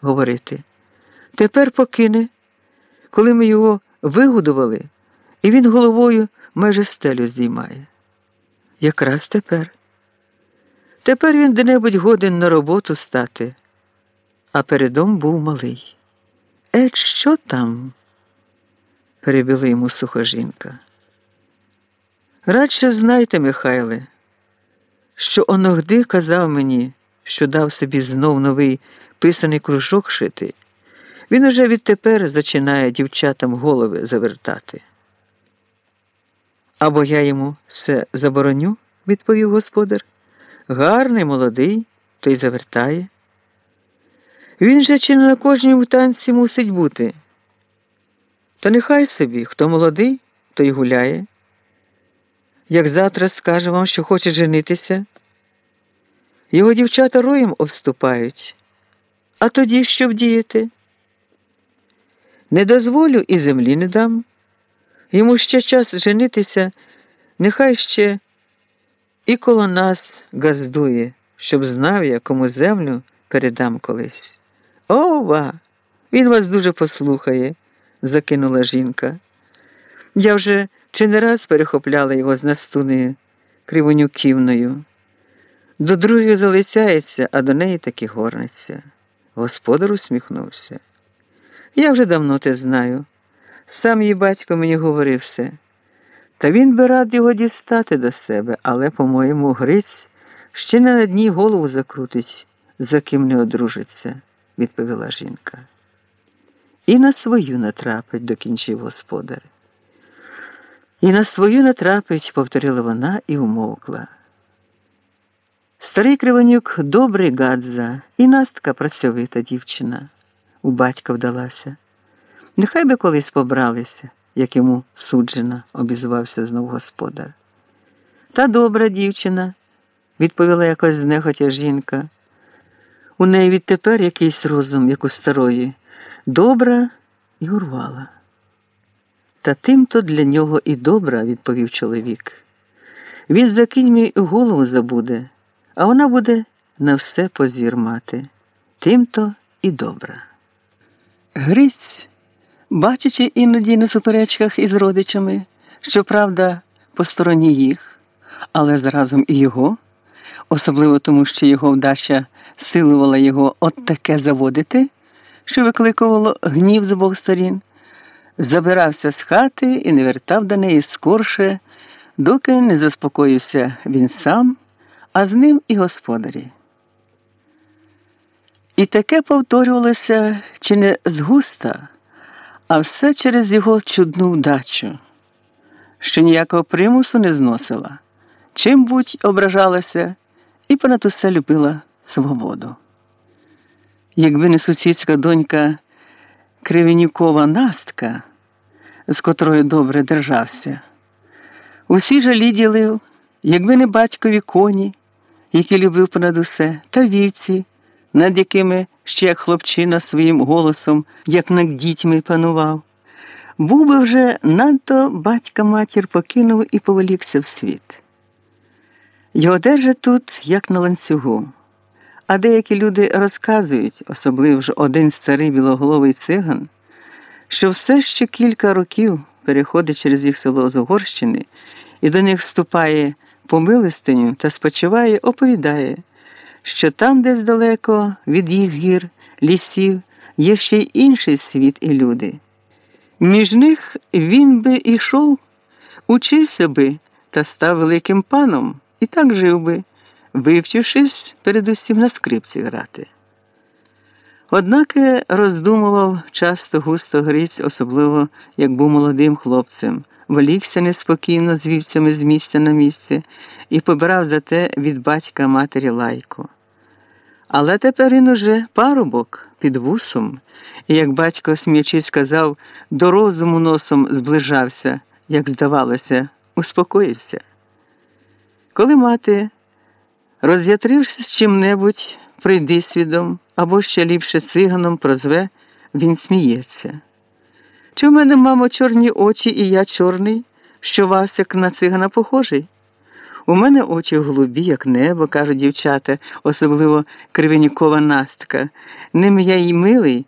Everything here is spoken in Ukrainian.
говорити. Тепер покине, коли ми його вигодували, і він головою майже стелю здіймає. Якраз тепер. Тепер він де-небудь годен на роботу стати, а передом був малий. Е, що там? перебила йому суха жінка. Радше знайте, Михайле, що оногди казав мені, що дав собі знов новий писаний кружок шити. Він уже відтепер зачинає дівчатам голови завертати. Або я йому все забороню, відповів господар. Гарний, молодий, то й завертає. Він же чи не на кожній танці мусить бути. Та нехай собі, хто молодий, то й гуляє. Як завтра скаже вам, що хоче женитися, його дівчата роєм обступають. А тоді що вдіяти? Не дозволю і землі не дам. Йому ще час женитися, нехай ще і коло нас газдує, щоб знав я, кому землю передам колись. Ова! Він вас дуже послухає, закинула жінка. Я вже чи не раз перехопляла його з настунею кривонюківною. До другої залицяється, а до неї таки горниться. Господар усміхнувся. Я вже давно те знаю. Сам її батько мені говорив все. Та він би рад його дістати до себе, але, по-моєму, Гриць ще не на дні голову закрутить, за ким не одружиться, відповіла жінка. І на свою натрапить, докінчив господар. І на свою натрапить, повторила вона і умовкла. Старий Кривонюк добрий гадза, і настка працьовита дівчина. У батька вдалася. Нехай би колись побралися, як йому суджена, обізвався знов господар. Та добра дівчина, відповіла якось знехотя жінка. У неї відтепер якийсь розум, як у старої, добра і урвала. Та тим-то для нього і добра, відповів чоловік. Він за кіньмі голову забуде, а вона буде на все позір мати. Тим-то і добра. Гриць, бачачи іноді на суперечках із родичами, щоправда, по стороні їх, але заразом і його, особливо тому, що його вдача силувала його от таке заводити, що викликувало гнів з обох сторін, забирався з хати і не вертав до неї скорше, доки не заспокоївся він сам, а з ним і господарі. І таке повторювалося чи не згуста, а все через його чудну вдачу, що ніякого примусу не зносила, чим будь ображалася і понад усе любила свободу. Якби не сусідська донька Кривенюкова Настка, з котрою добре держався, усі жалі ділив, якби не батькові коні, які любив понад усе, та вівці над якими ще як хлопчина своїм голосом, як над дітьми панував, був би вже надто батька матір покинув і повелікся в світ. Його держать тут, як на ланцюгу. А деякі люди розказують, особливо ж один старий білоголовий циган, що все ще кілька років переходить через їх село з Угорщини і до них вступає по милостиню та спочиває, оповідає що там, десь далеко, від їх гір, лісів, є ще й інший світ і люди. Між них він би ішов, учився би та став великим паном і так жив би, вивчившись передусім на скрипці грати. Однаке роздумував часто густо Гриць, особливо як був молодим хлопцем, волікся неспокійно з вівцями з місця на місце і побирав за те від батька матері лайку. Але тепер він уже парубок під вусом, і, як батько сміячись сказав, до розуму носом зближався, як здавалося, успокоївся. Коли мати, роз'ятрившись чим-небудь, прийди свідом або ще ліпше циганом прозве, він сміється. Чи в мене, мамо, чорні очі, і я чорний, що вас, як на цигана, похожий? У мене очі голубі, як небо, кажуть дівчата, особливо кривенікова настка. Ним я й милий,